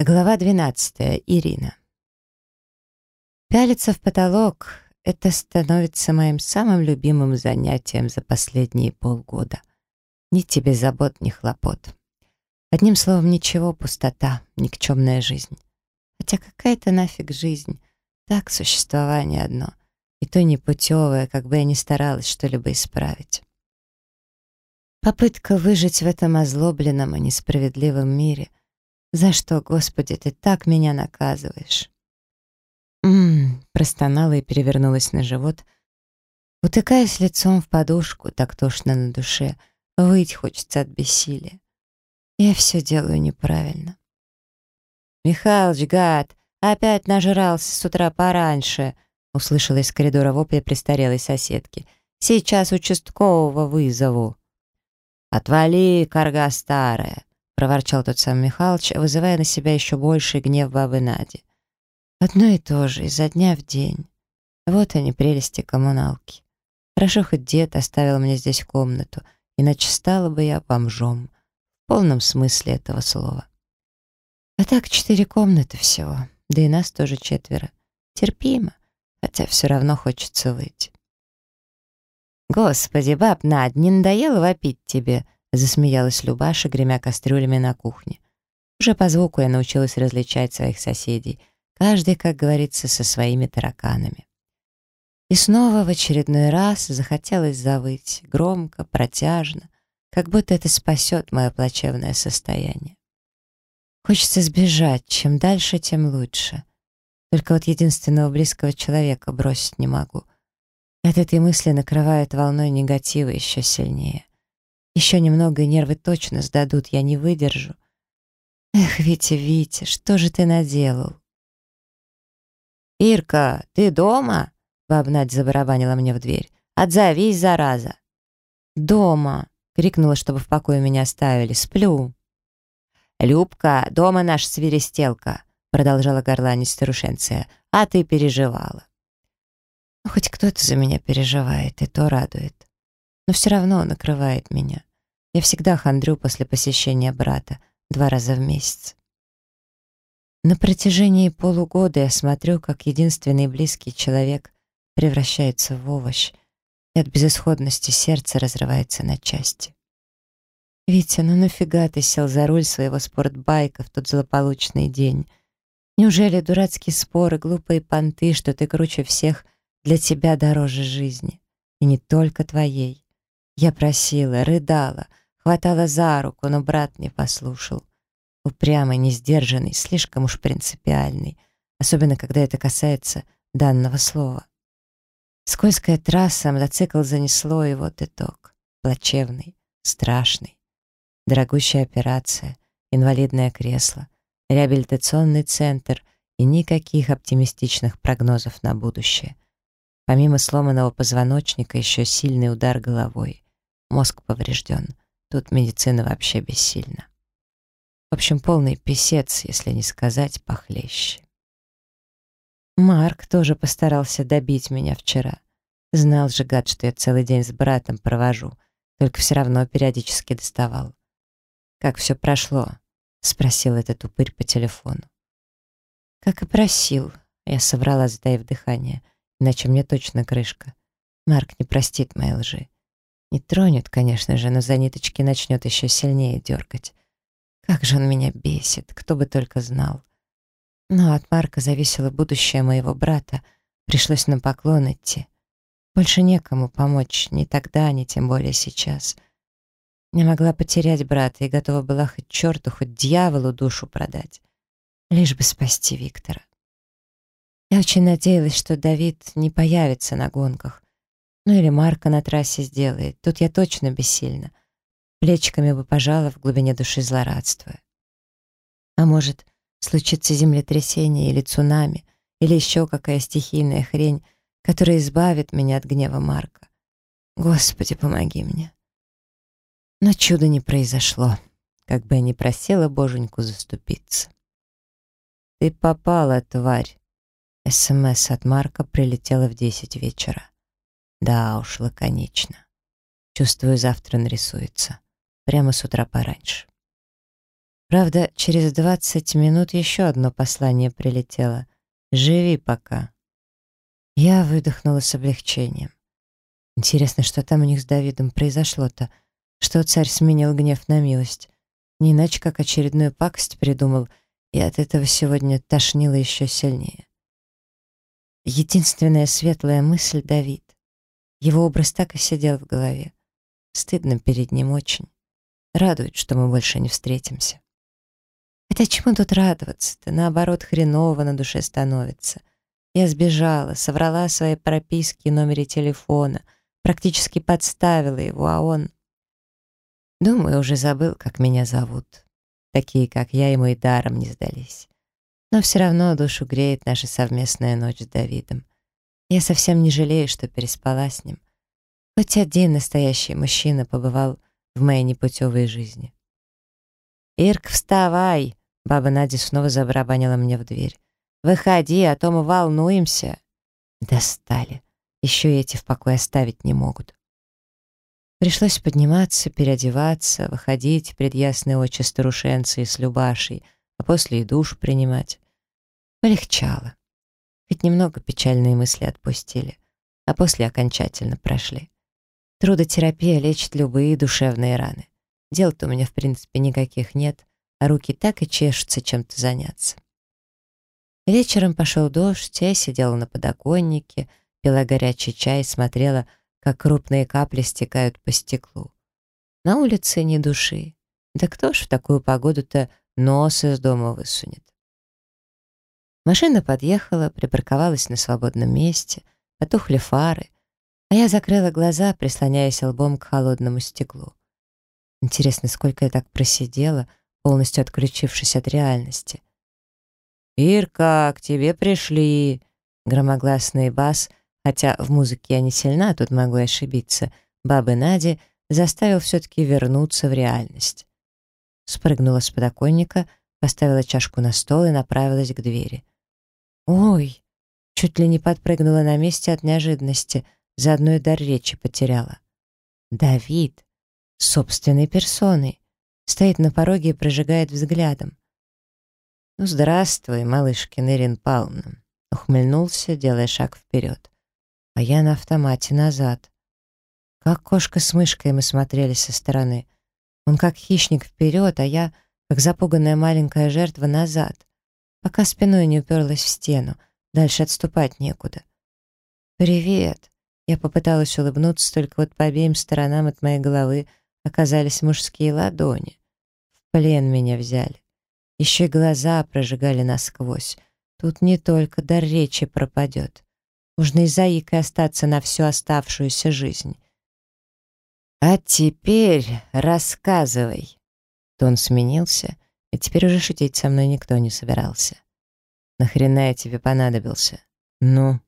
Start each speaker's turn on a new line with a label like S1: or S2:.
S1: Глава 12. Ирина. Пялиться в потолок — это становится моим самым любимым занятием за последние полгода. Ни тебе забот, ни хлопот. Одним словом, ничего, пустота, никчемная жизнь. Хотя какая-то нафиг жизнь, так существование одно, и то непутевое, как бы я ни старалась что-либо исправить. Попытка выжить в этом озлобленном и несправедливом мире — «За что, Господи, ты так меня наказываешь?» «М-м-м», простонала и перевернулась на живот, утыкаясь лицом в подушку, так тошно на душе, выть хочется от бессилия. Я все делаю неправильно. «Михалыч, гад, опять нажрался с утра пораньше», услышала из коридора вопля престарелой соседки. «Сейчас участкового вызову». «Отвали, корга старая!» — проворчал тот сам Михалыч, вызывая на себя еще больший гнев бабы Нади. «Одно и то же, изо дня в день. Вот они, прелести коммуналки. Хорошо, хоть дед оставил мне здесь комнату, иначе стала бы я бомжом. В полном смысле этого слова. А так четыре комнаты всего, да и нас тоже четверо. Терпимо, хотя все равно хочется выйти. «Господи, баб Надь, не надоело вопить тебе?» Засмеялась Любаша, гремя кастрюлями на кухне. Уже по звуку я научилась различать своих соседей, каждый, как говорится, со своими тараканами. И снова в очередной раз захотелось завыть, громко, протяжно, как будто это спасет мое плачевное состояние. Хочется сбежать, чем дальше, тем лучше. Только вот единственного близкого человека бросить не могу. От этой мысли накрывает волной негатива еще сильнее. Еще немного, и нервы точно сдадут, я не выдержу. Эх, Витя, Витя, что же ты наделал? «Ирка, ты дома?» — баб Надь забарабанила мне в дверь. «Отзовись, зараза!» «Дома!» — крикнула, чтобы в покое меня оставили. «Сплю!» «Любка, дома наша свиристелка!» — продолжала горланить старушенция. «А ты переживала!» «Ну, хоть кто-то за меня переживает, и то радует но все равно накрывает меня. Я всегда хандрю после посещения брата два раза в месяц. На протяжении полугода я смотрю, как единственный близкий человек превращается в овощ, и от безысходности сердце разрывается на части. «Витя, ну нафига ты сел за руль своего спортбайка в тот злополучный день? Неужели дурацкие споры, глупые понты, что ты круче всех, для тебя дороже жизни? И не только твоей. Я просила, рыдала, хватала за руку, но брат не послушал. Упрямый, несдержанный, слишком уж принципиальный, особенно когда это касается данного слова. Скользкая трасса, мотоцикл занесло, и вот итог. Плачевный, страшный. Дорогущая операция, инвалидное кресло, реабилитационный центр и никаких оптимистичных прогнозов на будущее. Помимо сломанного позвоночника еще сильный удар головой. Мозг поврежден. Тут медицина вообще бессильна. В общем, полный писец, если не сказать похлеще. Марк тоже постарался добить меня вчера. Знал же, гад, что я целый день с братом провожу, только все равно периодически доставал. «Как все прошло?» — спросил этот упырь по телефону. «Как и просил», — я соврала, затаив дыхание, иначе мне точно крышка. Марк не простит моей лжи. Не тронет, конечно же, но за ниточки начнет еще сильнее дергать. Как же он меня бесит, кто бы только знал. Но от Марка зависело будущее моего брата. Пришлось на поклон идти. Больше некому помочь, ни тогда, ни тем более сейчас. Не могла потерять брата и готова была хоть черту, хоть дьяволу душу продать. Лишь бы спасти Виктора. Я очень надеялась, что Давид не появится на гонках, ну или Марка на трассе сделает. Тут я точно бессильна. Плечиками бы пожала в глубине души злорадствуя. А может, случится землетрясение или цунами, или еще какая стихийная хрень, которая избавит меня от гнева Марка. Господи, помоги мне. Но чуда не произошло, как бы я ни просила боженьку заступиться. «Ты попала, тварь!» СМС от Марка прилетела в десять вечера. Да уж, лаконично. Чувствую, завтра нарисуется. Прямо с утра пораньше. Правда, через 20 минут еще одно послание прилетело. «Живи пока». Я выдохнула с облегчением. Интересно, что там у них с Давидом произошло-то? Что царь сменил гнев на милость? Не иначе, как очередную пакость придумал, и от этого сегодня тошнило еще сильнее. Единственная светлая мысль — Давид. Его образ так и сидел в голове. Стыдно перед ним очень. Радует, что мы больше не встретимся. Хотя чему тут радоваться-то? Наоборот, хреново на душе становится. Я сбежала, соврала свои прописки и номере телефона, практически подставила его, а он... Думаю, уже забыл, как меня зовут. Такие, как я, ему и даром не сдались. Но все равно душу греет наша совместная ночь с Давидом. Я совсем не жалею, что переспала с ним. Хоть один настоящий мужчина побывал в моей непутевой жизни. «Ирк, вставай!» Баба Надя снова забарабанила мне в дверь. «Выходи, а то мы волнуемся». Достали. Еще эти в покое оставить не могут. Пришлось подниматься, переодеваться, выходить пред ясные очи старушенцы и с Любашей, а после и душ принимать. Полегчало. Хоть немного печальные мысли отпустили, а после окончательно прошли. Трудотерапия лечит любые душевные раны. Дел-то у меня, в принципе, никаких нет, а руки так и чешутся чем-то заняться. Вечером пошел дождь, я сидела на подоконнике, пила горячий чай и смотрела, как крупные капли стекают по стеклу. На улице ни души. Да кто ж в такую погоду-то нос из дома высунет? Машина подъехала, припарковалась на свободном месте, потухли фары, а я закрыла глаза, прислоняясь лбом к холодному стеклу. Интересно, сколько я так просидела, полностью отключившись от реальности. «Ирка, к тебе пришли!» Громогласный бас, хотя в музыке я не сильна, тут могу ошибиться, бабы Нади заставил все-таки вернуться в реальность. Спрыгнула с подоконника, поставила чашку на стол и направилась к двери. «Ой!» Чуть ли не подпрыгнула на месте от неожиданности, заодно и дар речи потеряла. «Давид! Собственной персоной!» Стоит на пороге и прожигает взглядом. «Ну, здравствуй, малышкина Ирина Павловна!» Ухмыльнулся, делая шаг вперед. А я на автомате назад. Как кошка с мышкой мы смотрели со стороны. Он как хищник вперед, а я, как запуганная маленькая жертва, назад пока спиной не уперлась в стену. Дальше отступать некуда. «Привет!» Я попыталась улыбнуться, только вот по обеим сторонам от моей головы оказались мужские ладони. В плен меня взяли. Еще и глаза прожигали насквозь. Тут не только дар речи пропадет. Можно и заикой остаться на всю оставшуюся жизнь. «А теперь рассказывай!» Тон сменился, и теперь уже шутить со мной никто не собирался. «Нахрена я тебе понадобился?» «Ну?»